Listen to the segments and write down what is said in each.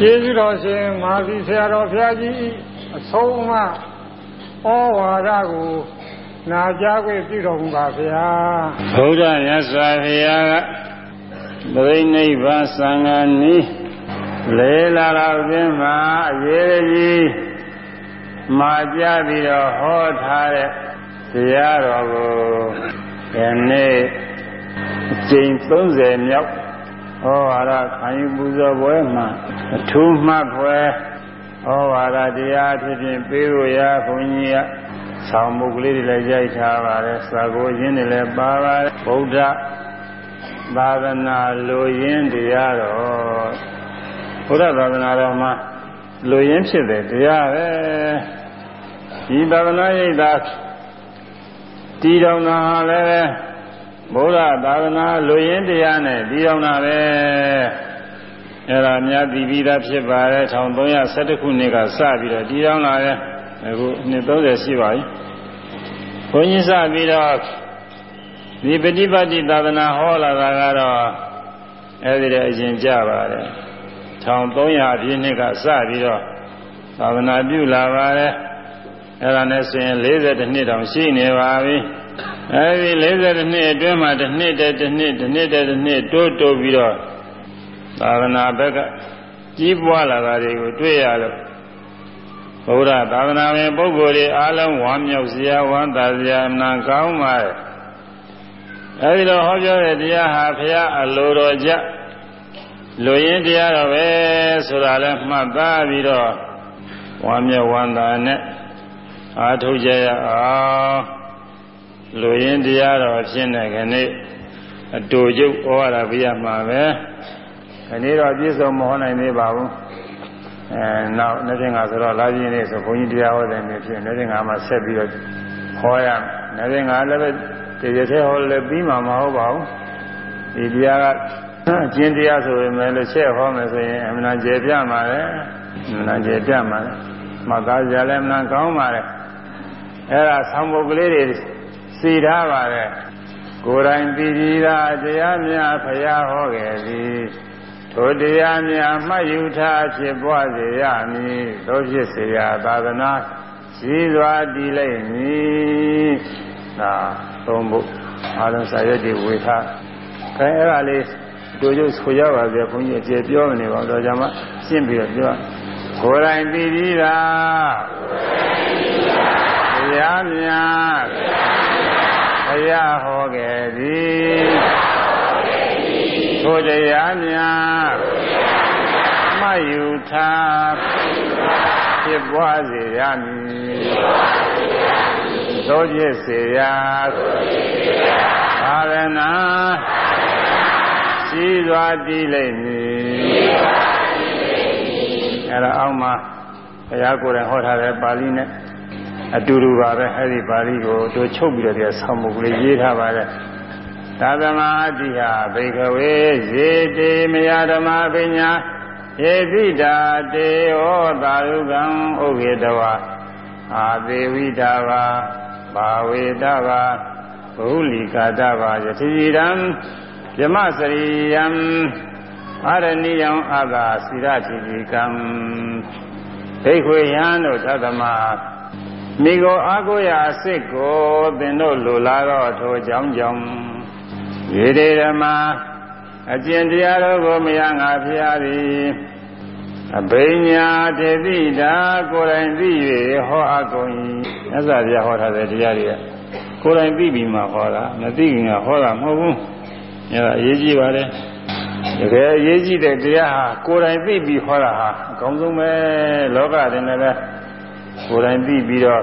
ကျေးဇူးတော်ရှင်မာသီဆရာတော်ဘုရားကြီးအဆုံးအမဩဝါဒကိုနာကြားခွင့်ပြုတော်မူပါဗျာဘုရားမြတ်စွာဘုရားကပြိဋိဘသံဃာနီးလေလာတော်ဖြင့်မှာအရေးကြီးမှာကြပြီးတော့ဟောထားတဲ့တရားတော်ကိုယနေ့အကျင့်30မြောက် ဟောဝါဒခံယူပူဇော်ပွဲမှာအထူးမှတ်ဖွယ်ဟောဝါဒတရားဖြစ်ဖြင့်ပေးလို့ရဘုန်းကြီးကဆောင်းမုတ်ကလေးတွေလည်းရိုက်ထားပါတယ်စာကိုရင်းတွေလည်းပါပါတယ်ဗုဒ္ဓသာသနာလိုရင်းတရားတော်ဘုရားသာသနာတော်မှာလိုရင်းဖြစ်တဲ့တရားပဲဒီသာသနာ့ရိပ်သာတည်တော်တာလည်း ဘုရားသာသနာလူရင်းတရားနဲ့တည်တော်တာပဲအဲ့ဒါများတည်ပြီးသားဖြစ်ပါတယ်1312ခုနှစ်ကစပြီးတော့တည်တော်လာတယ်အခုနှစ်30ရှိပါပြီဘုန်းကြီးစပြီးတော့ဒီပฏิပတ်တိသာသနာဟောလာတာကတော့အဲ့ဒီတဲ့အရင်ကြပါတယ်1300ပြည့်နှစ်ကစပြီးတော့သာသနာပြုလာပါတယ်အဲ့ဒါနဲ့ဆိုရင်42နှစ်တောင်ရှိနေပါပြီ အဲဒီ42နှစ်အတွင်းမှာတစ်နှစ်တည်းတစ်နှစ်တစ်နှစ်တည်းတစ်နှစ်တိုးတိုးပြီးတော့သာသနာဘက်ကကြီးပွားလာတာတွေကိုတွေ့ရလို့ဘုရားသာသနာဝင်ပုဂ္ဂိုလ်တွေအားလုံးဝမ်းမြောက်စရာဝမ်းသာစရာအနာကောင်းပါတယ်အဲဒီတော့ဟောပြောတဲ့တရားဟာဘုရားအလိုတော်ကြလူရင်းတရားတော်ပဲဆိုတာလဲမှတ်သားပြီးတော့ဝမ်းမြောက်ဝမ်းသာနဲ့အားထုတ်ကြရအောင် လူရင်းတရားတော်ဖြစ်နေခဏအတူကျုပ်ဩဝါဒပြရမှာပဲခဏတော့ပြည့်စုံမဟောနိုင်သေးပါဘူးအဲနောက်နေ့စဉ်ကဆိုတော့လာပြင်းနေဆိုဘုန်းကြီးတရားဟောတဲ့နေ့ဖြစ်နေ့စဉ်ကမှဆက်ပြီးတော့ဟောရနေ့စဉ်ကလည်းပဲတရသေးဟောလည်းပြီးမှာမဟုတ်ပါဘူးဒီတရားကအကျင့်တရားဆိုရင်လည်းချက်ဟောမယ်ဆိုရင်အမှန်ကျေပြမှာလေအမှန်ကျေပြမှာလေမသားကြလည်းအမှန်ကောင်းပါလေအဲ့ဒါဆောင်းပုတ်ကလေးတွေ စီထားပါတယ်ကိုယ်တိုင်ပြည်ပြည်သာတရားများဖျားဟောခဲ့သည်ထိုတရားများမှတ်ယူထားဖြစ်ပွားစေရမည်သို့ဖြစ်စေရသာသနာရှိစွာတည်လိမ့်မည်သာသုံးဖို့အာရုံစာရက်တွေဝေထားအဲအဲ့ဒါလေးတို့ကျဆိုရပါစေဘုန်းကြီးအကျေပြောနေပါတော့ကြမှာရှင်းပြီးတော့ပြောကိုယ်တိုင်ပြည်ပြည်သာတရားများဘုရား ဟောခဲ့သည်ထိုတရားများမှတ်ယူထားဖြစ်ပွားစေရမည်သို့ဖြစ်စေရာသာရဏရှိစွာတည်လိမ့်မည်အဲ့ဒါအောက်မှာဘုရားကိုယ်တိုင်ဟောထားတဲ့ပါဠိနဲ့ အတူတူပါပဲအဲ့ဒီပါဠိကိုတို့ချုပ်ပြီးတော့ဒီဆောင်းမုတ်ကလေးရေးထားပါတယ်သာသမာအတိဟာဘိကဝေရေတေမယဓမ္မပညာယေတိတာတေဟောသာရုကံဥခေတဝါအာသေဝိတာဝါဘာဝေတဝါဘုလိကာတဝါယတိရံယမစရိယံအာရဏိယံအာသာစိရတိတိကံဒိဋ္ဌေယံတို့သတ္တမ မိကိုအာကိုရာအစ်စ်ကိုသင်တို့လိုလားတော့ထိုကြောင့်ကြောင့်ရေတေဓမ္မအကျင့်တရားတို့ကိုမရငါဖျားသည်အဘိညာတေတိတာကိုယ်တိုင်သိ၍ဟောအပ်ကုန်၏မြတ်စွာဘုရားဟောထားတဲ့တရားတွေကကိုယ်တိုင်သိပြီးမှဟောတာမသိခင်ကဟောတာမဟုတ်ဘူးအဲဒါအရေးကြီးပါတယ်တကယ်အရေးကြီးတဲ့တရားဟာကိုယ်တိုင်သိပြီးဟောတာဟာအကောင်းဆုံးပဲလောကတွင်လည်း ကိုယ်တိုင်သိပြီးတော့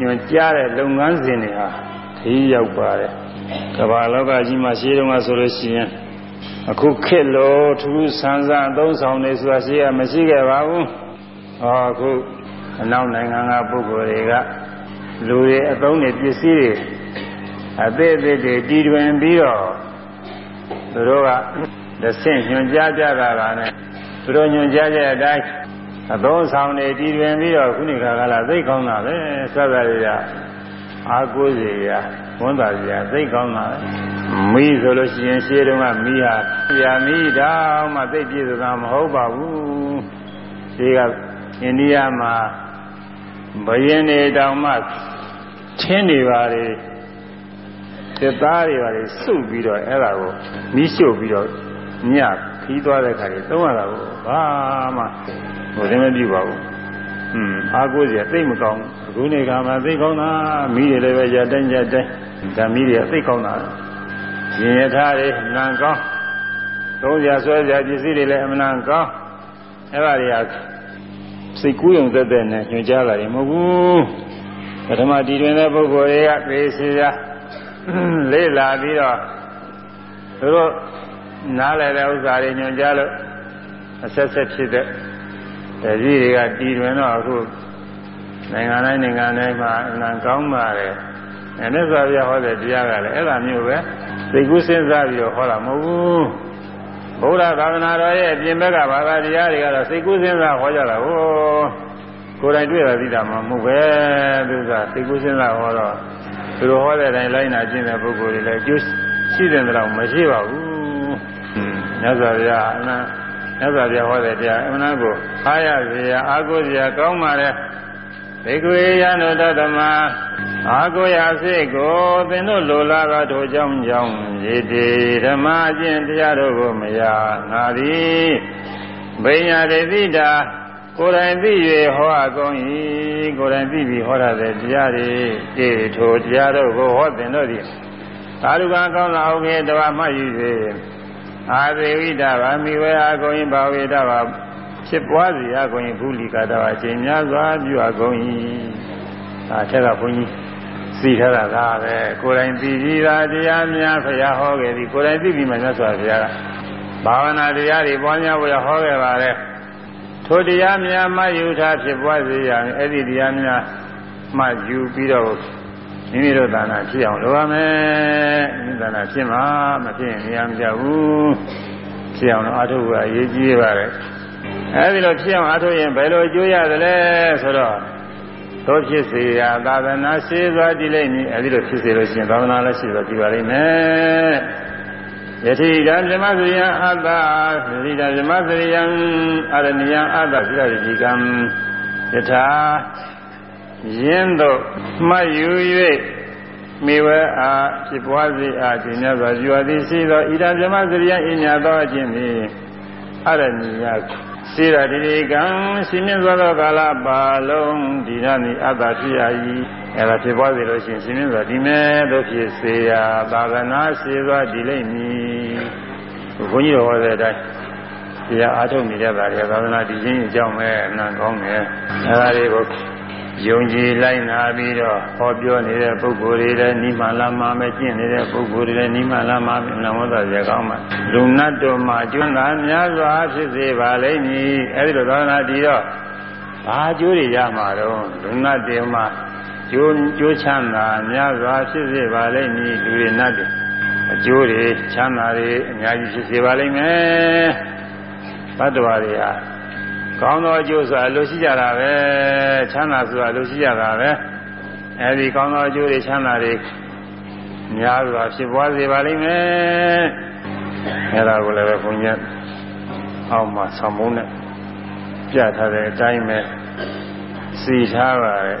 ညွှန်ကြားတဲ့လုပ်ငန်းစဉ်တွေဟာခရီးရောက်ပါတယ်ကမ္ဘာလောကကြီးမှာရှင်းတော့ဆိုလို့ရှိရင်အခုခေတ်လို့ထူးဆန်းဆန်းအသုံးဆောင်နေဆိုတာရှိရမရှိခဲ့ပါဘူးဟောအခုအနောက်နိုင်ငံကပုဂ္ဂိုလ်တွေကလူတွေအသုံးတွေပစ္စည်းတွေအသေးအသေးတွေတီတွင်ပြီးတော့သူတို့ကသဆင့်ညွှန်ကြားကြတာကလည်းသူတို့ညွှန်ကြားတဲ့အတိုင်း အသုံးဆောင်နေတည်တွင်ပြီးတော့ခုနိခါကလာသိကောင်းတာပဲစသရရအာကိုးစီရဝန်တာစီရသိကောင်းတာပဲမမီးဆိုလို့ရှိရင်ရှေးတုန်းကမီးဟာပြာမီးတောင်မှသိပြည့်စုံတာမဟုတ်ပါဘူးရှေးကအိန္ဒိယမှာဘယင်းနေတောင်မှထင်းနေပါလေစစ်သားတွေပါလေစုပ်ပြီးတော့အဲ့ဒါကိုမီးရှို့ပြီးတော့ညခီးသွားတဲ့ခါကျသုံးရတာကိုဘာမှ ဟိုတည်းမပြပါဘူးอืมအားကိုးစရာသိမကောင်းအခုနေကမှသိကောင်းတာမီးတွေလည်းပဲရတိုင်းရတိုင်းဓာမီးတွေသိကောင်းတာရင်ရထားတွေနံကောင်းသုံးစရာဆွဲစရာပစ္စည်းတွေလည်းအမှန်ကောင်းအဲ့ဒါတွေကစိတ်ကူးယုံသက်သက်နဲ့ညွှန်ကြားလာတယ်မဟုတ်ဘူးပထမတည်တွင်တဲ့ပုဂ္ဂိုလ်တွေကသေစီရာလေးလာပြီးတော့သူတို့နားလည်တဲ့ဥစ္စာတွေညွှန်ကြားလို့အဆက်ဆက်ဖြစ်တဲ့ အဲဒီတွေကတည်တွင်တော့အခုနိုင်ငံတိုင်းနိုင်ငံတိုင်းမှာအနံကောင်းပါတယ်အဲနဲ့ဆိုပြဟောတဲ့တရားကလည်းအဲ့လိုမျိုးပဲသိကုစဉ်းစားပြီးတော့ဟောတာမဟုတ်ဘူးဘုရားသာသနာတော်ရဲ့အပြင်ဘက်ကဘာသာတရားတွေကတော့စိတ်ကူးစဉ်းစားဟောကြတာဟိုကိုယ်တိုင်တွေ့တာသိတာမှမဟုတ်ပဲသူကစိတ်ကူးစဉ်းစားဟောတော့သူတို့ဟောတဲ့အတိုင်းလိုက်နာကျင့်တဲ့ပုဂ္ဂိုလ်တွေလည်းအကျိုးရှိတဲ့တောင်မရှိပါဘူးမြတ်စွာဘုရားအမှန် မြတ်စွာဘုရားဟောတဲ့တရားအမှန်ကိုအားရစေရအားကိုးစရာကောင်းပါလေဘေကွေယနုတတမအာကိုရာစိတ်ကိုသင်တို့လိုလားသောထိုကြောင့်ကြောင့်ရေတေဓမ္မအကျင့်တရားတို့ကိုမရငါသည်ဘိညာတိတိတာကိုယ်တိုင်သိ၍ဟောအကုန်၏ကိုယ်တိုင်သိပြီးဟောရတဲ့တရားတွေတေထိုတရားတို့ကိုဟောသင်တို့သည်သာဓုကကောင်းလာအောင်ခေတဝမှယူ၍ အာသေဝိတာဗာမိဝေအကုန်၏ဘာဝေတာဗာဖြစ်ပွားစီအကုန်၏ဘုလိကတာဗာအချိန်များစွာပြုအကုန်၏ဒါထက်ကဘုန်းကြီးသိထားတာကပဲကိုယ်တိုင်သိပြီးတာတရားများဖရာဟောခဲ့ပြီကိုယ်တိုင်သိပြီးမှမြတ်စွာဘုရားကဘာဝနာတရားတွေပွားများဖို့ဟောခဲ့ပါတယ်ထိုတရားများမှယူထားဖြစ်ပွားစေရမယ်အဲ့ဒီတရားများမှယူပြီးတော့ မိမိတို့သာနာဖြစ်အောင်လုပ်ရမယ်မိမိသာနာဖြစ်မှာမဖြစ်ရင်နေရာမကြဘူးဖြစ်အောင်တော့အထုပ်ကအရေးကြီးပါတယ်အဲဒီလိုဖြစ်အောင်အထုပ်ရင်ဘယ်လိုအကျိုးရသလဲဆိုတော့တို့ဖြစ်စေရာသာသနာရှိစွာတည်လိမ့်မည်အဲဒီလိုဖြစ်စေလို့ရှိရင်သာသနာလည်းရှိစွာတည်ပါလိမ့်မယ်ယတိကဓမ္မစရိယအတ္တသတိဓမ္မစရိယအရဏိယအတ္တသတိတိကံယထာ ယင်းတို့မှတ်ယူ၍မိဝဲအားဖြစ်ပွားစေအားခြင်းများစွာယူသည်ရှိသောဣဒံဓမ္မစရိယအညာသောအခြင်းသည်အရဏိယစေရတိကံရှင်မြင့်စွာသောကာလပါလုံးဒီရနိအတ္တဖြစ်ရ၏အဲဒါဖြစ်ပွားစေလို့ရှိရင်ရှင်မြင့်စွာဒီမဲ့တို့ဖြစ်စေရာသာသနာရှိစွာဒီလိမ့်မည်ဘုန်းကြီးတော်ဟောတဲ့အတိုင်းတရားအားထုတ်နေကြတာတွေသာသနာတည်ခြင်းအကြောင်းပဲအနံကောင်းတယ်အဲဒါတွေကို ယုံကြည်လိုက်နာပြီးတော့ဟောပြောနေတဲ့ပုဂ္ဂိုလ်တွေလည်းနိမလာမမဲ့ကျင့်နေတဲ့ပုဂ္ဂိုလ်တွေလည်းနိမလာမမဲ့နဝတ္တရကောင်းမှာလူနတ်တို့မှာကျွမ်းသာများစွာဖြစ်စေပါလိမ့်မည်အဲဒီလိုသာသနာတည်တော့ဘာကျိုးတွေရမှာတော့လူနတ်တွေမှာကျိုးကျိုးချမ်းသာများစွာဖြစ်စေပါလိမ့်မည်လူတွေနတ်တွေအကျိုးတွေချမ်းသာတွေအများကြီးဖြစ်စေပါလိမ့်မယ်ဘတ်တော်တွေဟာ ကောင်းသောအကျိုးဆိုတာလိုရှိကြတာပဲချမ်းသာဆိုတာလိုရှိကြတာပဲအဲဒီကောင်းသောအကျိုးတွေချမ်းသာတွေများစွာဖြစ်ပွားစေပါလိမ့်မယ်အဲဒါကိုလည်းပဲဘုန်းကြီးအောက်မှာဆောင်းမုန်းနဲ့ပြထားတဲ့အတိုင်းပဲစီထားပါရဲ့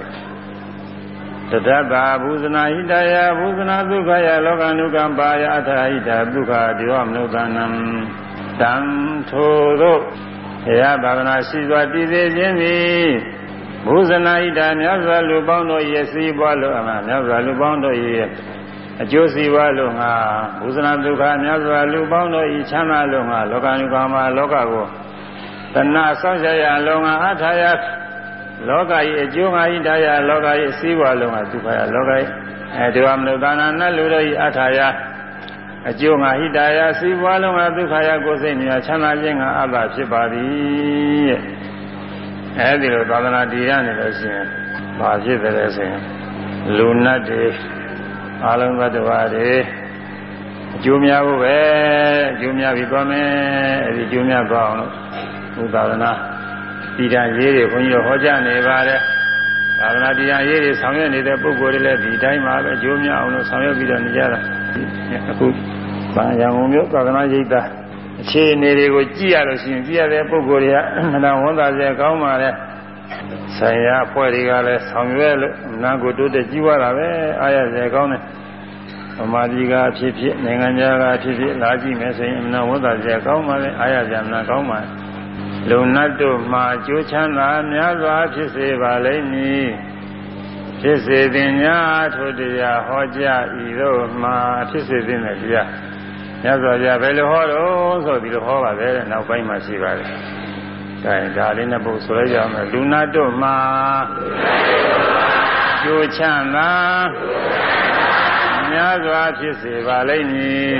တတ္တာဘုဇနာဟိတယဘုဇနာဒုက္ခယလောကနုကံပါယအထာဟိတဒုက္ခဒေဝမနုဿနံတံထိုသော ဘုရားသာသနာရှိစွာတည်စေခြင်းသည်ဘုဇနာဣတာမြတ်စွာလူပေါင်းတို့ရဲ့စီးပွားလို့အမှမြတ်စွာလူပေါင်းတို့ရဲ့အကျိုးစီးပွားလို့ငါဘုဇနာဒုက္ခမြတ်စွာလူပေါင်းတို့ဤချမ်းသာလို့ငါလောကနုကာမလောကကိုတဏှာဆောင်းရရလုံငါအထာယလောကဤအကျိုးငါဤတရားလောကဤစီးပွားလို့ငါဒုက္ခယလောကဤအဲဒီဝမနုသာနာနတ်လူတို့ဤအထာယ အကျိုးငါဟိတာယစီးပွားလုံးကဒုက္ခယကိုယ်စိတ်မြာချမ်းသာခြင်းကအဘဖြစ်ပါသည်တဲ့အဲဒီလိုသာသနာတည်ရနေလို့ရှိရင်ဘာဖြစ်တယ်လဲဆိုရင်လူနတ်တွေအာလုံးသတ္တဝါတွေအကျိုးများဖို့ပဲအကျိုးများပြီးသွားမယ်အဲဒီအကျိုးများသွားအောင်လို့ဘုသာသနာတည်တံရေးတွေခွန်ကြီးတို့ဟောကြားနေပါတယ်သာသနာတရားရေးတွေဆောင်ရွက်နေတဲ့ပုဂ္ဂိုလ်တွေလည်းဒီတိုင်းမှာပဲအကျိုးများအောင်လို့ဆောင်ရွက်ပြီးတော့နေကြတာအခု ဗာရံုံမျိုးသာသနာ့ရိပ်သာအခြေအနေတွေကိုကြည့်ရလို့ရှိရင်ကြည့်ရတဲ့ပုဂ္ဂိုလ်တွေကမနာဝန်သာစေကောင်းပါလေဆိုင်ရာအဖွဲ့တွေကလည်းဆောင်ရွက်လို့နာကိုတိုးတက်ကြီးွားတာပဲအားရစေကောင်းတယ်ဗမာပြည်ကဖြစ်ဖြစ်နိုင်ငံခြားကဖြစ်ဖြစ်လာကြည့်မယ်ဆိုရင်အမနာဝန်သာစေကောင်းပါလေအားရစေမနာကောင်းပါလုံနတ်တို့မှာကြိုးချမ်းသာများစွာဖြစ်စေပါလိမ့်မည်ဖြစ်စေတင်ညာထိုတရားဟောကြားဤသို့မှာဖြစ်စေတင်တဲ့တရား မြတ်စွာဘုရားဘယ်လိုဟောတော့ဆိုပြီးတော့ဟောပါတယ်နောက်ပိုင်းမှာရှိပါတယ်။ဒါရင်ဒါလေးနဲ့ပုတ်ဆိုရကြမယ်လူနာတို့မှာကျိုးချမ်းသာများစွာဖြစ်စေပါလိမ့်မည်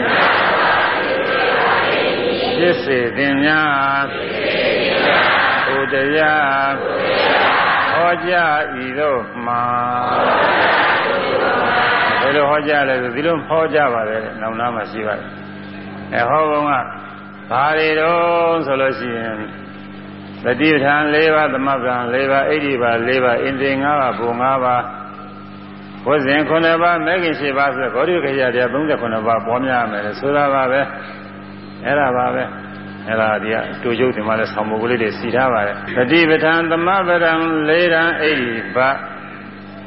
ဖြစ်စေတင်များဘုရားဟောကြားဤသို့မှာဘယ်လိုဟောကြားလဲဆိုဒီလိုဟောကြားပါတယ်နောက်နားမှာရှိပါတယ် အဲဟောကုန်းကဘာတွေတော့ဆိုလို့ရှိရင်သတိပဋ္ဌာန်၄ပါးသမဗ္ဗံ၄ပါးအိဋ္ဌိပါ၄ပါးအင်္ဒြေ၅ပါးဘုံ၅ပါးဝဇင်9ပါးမဲခင်7ပါးဆိုဘောဓိခရတရား39ပါးပေါ်များမယ်ဆိုတာပါပဲအဲ့ဒါပါပဲအဲ့ဒါဒီကတူကျုပ်ဒီမှာလဲဆောင်းမုတ်ကလေးတွေစီထားပါတယ်သတိပဋ္ဌာန်သမဗ္ဗံ၄ရန်အိဋ္ဌိပါ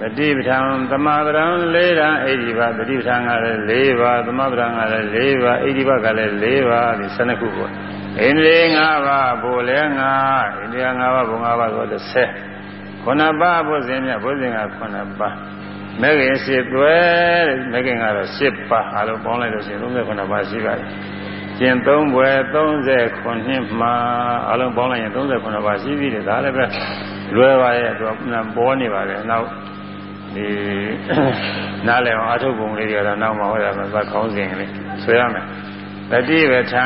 တတိပဋ္ဌာန်သမဗရံ၄ဓာအိဒီပါတတိပဋ္ဌာန်ကလည်း၄ပါသမဗရံကလည်း၄ပါအိဒီပါကလည်း၄ပါဒီ12ခုပေါ့အိန္ဒြေ၅ပါးဘိုလ်လည်း၅အိန္ဒြေ၅ပါးဘုံ၅ပါးဆို30ခုနပါးဘုဇင်မြတ်ဘုဇင်ကခုနပါးမဲခင်10သွဲတဲ့မဲခင်ကတော့10ပါးအားလုံးပေါင်းလိုက်လို့ရှိရင်39ပါးရှိပါတယ်ကျင်3ဘွယ်39မှာအားလုံးပေါင်းလိုက်ရင်39ပါးရှိပြီတဲ့ဒါလည်းပဲလွယ်ပါရဲ့သူကပေါ်နေပါလေနောက် ဒီနားလည်အောင်အထုပ်ပုံလေးတွေကတော့နောက်မှဟောရမယ်သခေါင်းစဉ်လေးဆွဲရမယ်တတိပဋ္ဌံ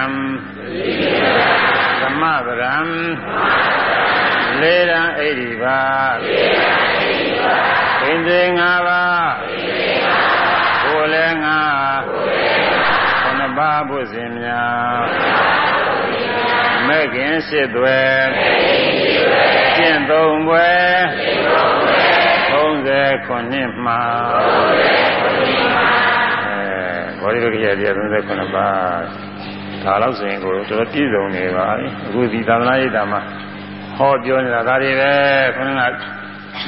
သမဗရံလေရန်အိဒီပါဣန္ဒြေ၅ပါးကိုယ်လည်း၅ခொနပါးဘုဇင်များမဲ့ခင်ရှိသွဲကျင့်သုံးပွဲ 39နှစ်မှာအဲဘောဓိဝိကရာတရား39ပါးဒါတော့ဆိုရင်ကိုတော်တော်ပြည့်စုံနေပါပြီအခုဒီသာသနာ့ရေးတာမှာဟောပြောနေတာဒါတွေပဲခုနက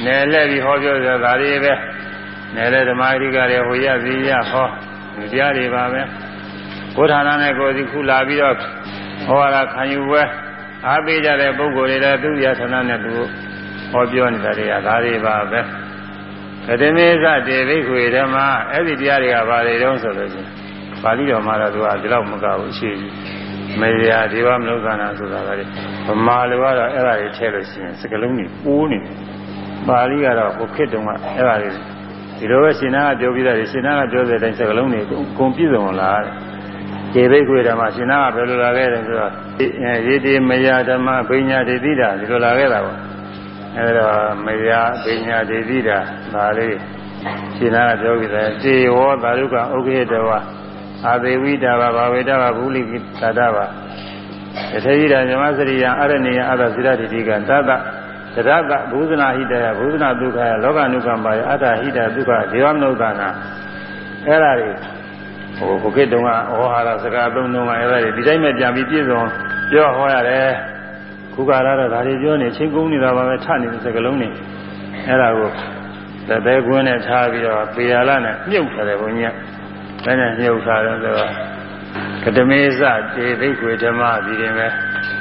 နယ်လဲပြီးဟောပြောနေတာဒါတွေပဲနယ်လဲဓမ္မအဓိကတွေဟိုရစီရဟောဒီတရားတွေပါပဲကိုယ်ဌာနနဲ့ကိုယ်စီခုလာပြီးတော့ဟောတာခံယူပွဲအားပေးကြတဲ့ပုဂ္ဂိုလ်တွေလည်းသူရဌာနနဲ့သူဟောပြောနေတာတွေကဒါတွေပါပဲ ကတမေသတေဘိခွေဓမ္မအဲ့ဒီတရားတွေကဘာတွေတုံးဆိုလို့ချင်းပါဠိတော်မှာတော့သူကဒီလောက်မကဘူးအရှိကြီးမေယာဒေဝမနုဿာနာဆိုတာကလေဗမာလိုကတော့အဲ့ဒါတွေထည့်လို့ရှိရင်စကလုံးကြီးပိုးနေတယ်ပါဠိကတော့ဟိုခေတ်တုန်းကအဲ့ဒါတွေဒီလိုပဲရှင်နာကပြောပြီးသားရှင်နာကပြောတဲ့အတိုင်းစကလုံးတွေအကုန်ပြည့်စုံလာတယ်ဒေဘိခွေဓမ္မရှင်နာကဘယ်လိုလာခဲ့တယ်ဆိုတော့ရေတိမယာဓမ္မဘိညာဒေတိတာဒီလိုလာခဲ့တာပေါ့ အဲဒါမယာပညာဒေသီတာဒါလေးရှင်နာကပြောကြတယ်တေဝောသာရုကဥက္ခေတဝအာသေဝိတာဘာဘာဝေတာဘာဘူးလိသာတဘာတထေကြီးတာဇမစရိယအရဏိယအတ္တစိရတိတိကတတတရတဘုဇနာဟိတယဘုဇနာဒုက္ခယလောကနုကံပါယအတ္တဟိတဒုက္ခဒေဝမနုဿာနာအဲ့ဒါတွေဟိုဘုခေတုံကဩဟာရစကားသုံးလုံးကအဲ့ဒါတွေဒီတိုင်းပဲပြန်ပြီးပြည့်စုံပြောဟောရတယ် ခုကာရတော့ဒါတွေပြောနေချင်းကုန်းနေတာပါပဲထနေတဲ့စကလုံးနေအဲ့ဒါကိုသတဲ့ကွင်းနဲ့ထားပြီးတော့ပေရလာနဲ့မြုပ်ထားတယ်ဘုန်းကြီးကအဲ့နဲ့မြုပ်ထားတယ်ဆိုတော့ကတမေဇတေသိကွေဓမ္မဒီရင်ပဲ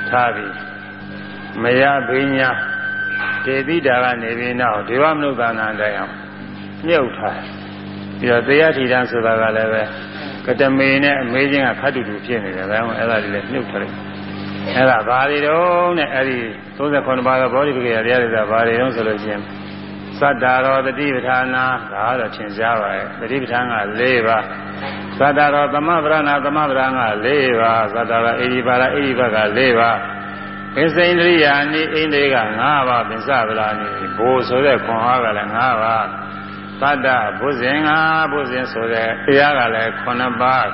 ထားပြီးမယဘိညာတေတိတာကနေပြီးနောက်ဒေဝမနုဿာနာတိုင်အောင်မြုပ်ထားပြီးတော့တရားထီတန်းဆိုတာကလည်းပဲကတမေနဲ့အမေးချင်းကခတ်တူတူဖြစ်နေတယ်ဒါကြောင့်အဲ့ဒါတွေလည်းမြုပ်ထားလိုက် အဲ့ဒါဘာတွေတုံးနဲ့အဲ့ဒီ39ပါးသောဘောဓိပက္ခရာတရားတွေကဘာတွေတုံးဆိုလို့ရှိရင်သတ္တာရောတတိပဋ္ဌာနာဒါကတော့သင်ကြားပါရဲ့တတိပဋ္ဌာန်က၄ပါးသတ္တာရောသမဗရဏသမဗရဏက၄ပါးသတ္တာရောအိဒီပါရအိဒီဘက၄ပါးပင်စိန္ဒရိယာနိအိန္ဒြေက၅ပါးပင်စဗလာနိဘိုလ်ဆိုတဲ့ခွန်အားကလည်း၅ပါးသတ္တဘုဇင်ကဘုဇင်ဆိုတဲ့တရားကလည်း9ပါး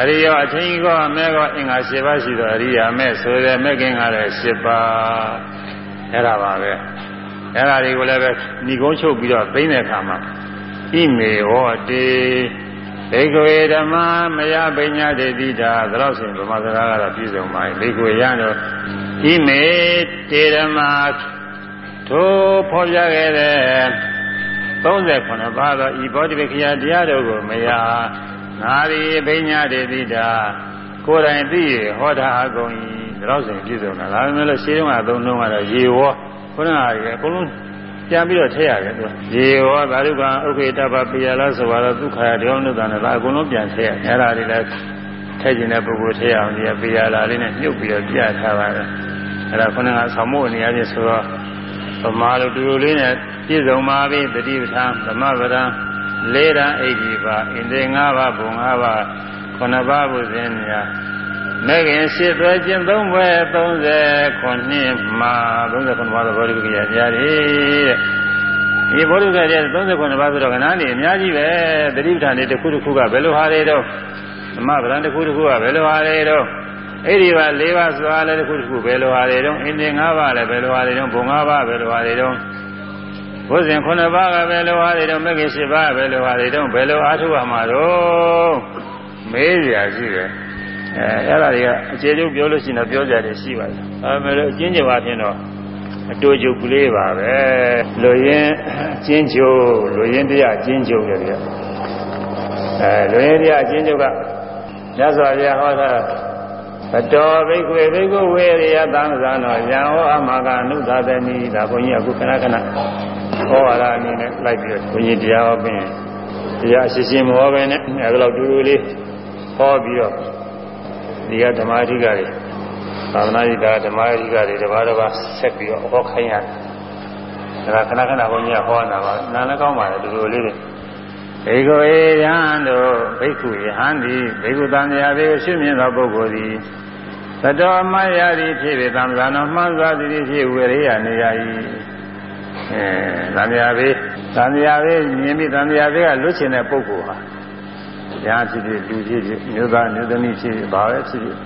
အရိယအထင်ကြီးကအမဲကအင်္ဂါ၈ပါးရှိတော့အရိယာမဲဆိုတဲ့မဲခင်ကလည်း၈ပါးအဲ့ဒါပါပဲအဲ့ဒါတွေကိုလည်းပဲဏိကုံးချုပ်ပြီးတော့သိမ့်တဲ့အခါမှာဣမေဟောတေဘေကဝေဓမ္မမယပညာတေတိတာဒါတော့ဆိုရင်ဗမာစကားကတော့ပြည့်စုံပါပြီဘေကဝေရတော့ဤမေတေဓမ္မထိုဖော်ပြခဲ့တဲ့38ပါးသောဤဘောဓိပက္ခယတရားတို့ကိုမယ ငါရီပညာတေတိတာကိုယ်တိုင်သိရဟောတာအကုန်ဤဒါတော့ဆိုရင်ပြည့်စုံတာဒါပေမဲ့လို့ရှင်းတုန်းကတော့သုံးလုံးကတော့ရေဝေါခုနကရေအကုန်လုံးပြန်ပြီးတော့ထည့်ရတယ်သူရေဝေါသာဓုကဥက္ခေတပပိယလားဆိုတော့ဒုက္ခရတရားနုဒ္ဒနာလားအကုန်လုံးပြန်ထည့်ရအဲ့ဒါတွေလည်းထည့်ခြင်းတဲ့ပုဂ္ဂိုလ်ထည့်အောင်ဒီပိယလာလေးနဲ့မြုပ်ပြီးတော့ပြထားပါတယ်အဲ့ဒါခုနကဆောင်းမို့နေရာချင်းဆိုတော့ဗမာလိုတူတူလေးနဲ့ပြည့်စုံပါပြီတတိပဋ္ဌာန်သမဗရံ လေးရန်အိဋ္ဌိပါအင်္ဒေ၅ပါးဘုံ၅ပါးခုနပါးဘုဇင်းများမဲခင်ရှစ်သွဲခြင်းသုံးဘွယ်30ခုနှစ်မှာ39ပါးသောဘောဓိပက္ခရာတရားတွေတဲ့ဒီဘောဓိပက္ခရာ39ပါးဆိုတော့ကဏ္ဍနေအများကြီးပဲတတိပဋ္ဌာန်တွေတစ်ခုတစ်ခုကဘယ်လိုဟာတွေတော့သမဗရံတစ်ခုတစ်ခုကဘယ်လိုဟာတွေတော့အဲ့ဒီပါ၄ပါးစွာလည်းတစ်ခုတစ်ခုဘယ်လိုဟာတွေတော့အင်းတင်၅ပါးလည်းဘယ်လိုဟာတွေတော့ဘုံ၅ပါးဘယ်လိုဟာတွေတော့ ဘုဇင်9ပါးကဘယ်လိုဟာတွေတော့မဂ္ဂင်10ပါးဘယ်လိုဟာတွေတော့ဘယ်လိုအားထုတ်ရမှာတော့မေးရရှိတယ်အဲအဲ့ဒါတွေကအခြေကျုပ်ပြောလို့ရှိရင်တော့ပြောကြတယ်ရှိပါတယ်ဒါပေမဲ့အကျဉ်းချုပ်အဖြစ်တော့အတူကျုပ်ကလေးပါပဲလူရင်းအကျဉ်းချုပ်လူရင်းတရားအကျဉ်းချုပ်တွေအဲလူရင်းတရားအကျဉ်းချုပ်ကမြတ်စွာဘုရားဟောတာဘတော်ဘိက္ခွေဘိက္ခုဝေရိယသံဃာနောယံဟောအမကအနုသသနိဒါဘုန်းကြီးအခုခဏခဏ ဟောရတာအနေနဲ့လိုက်ပြီးတော့ဘုန်းကြီးတရားဟောပြီးတရားရှိရှိမဟောပဲနဲ့အဲဒါတော့တူတူလေးဟောပြီးတော့ဒီကဓမ္မအဓိကတွေသာသနာ့ဤကဓမ္မအဓိကတွေတပါးတစ်ပါးဆက်ပြီးတော့ဟောခိုင်းရတယ်ဒါကခဏခဏဘုန်းကြီးကဟောတာပါနားလည်းကောင်းပါလေတူတူလေးတွေဘေကုဧယံတို့ဘိက္ခုယဟန်သည်ဘေကုတန်ရာဘေကိုရှင်းမြင်သောပုဂ္ဂိုလ်သည်သတောမယသည်ဖြစ်ပေသံဃာနောမှန်စွာသည်ဖြစ်ဝေရိယနေရ၏ အဲသံဃာဘေသံဃာဘေမြင်ပြီးသံဃာဘေကလွတ်ချင်တဲ့ပုဂ္ဂိုလ်ဟာညာဖြစ်ဖြစ်လူဖြစ်ဖြစ်မျိုးသားမျိုးသမီးဖြစ်ဖြစ်ဘာပဲဖြစ်ဖြစ်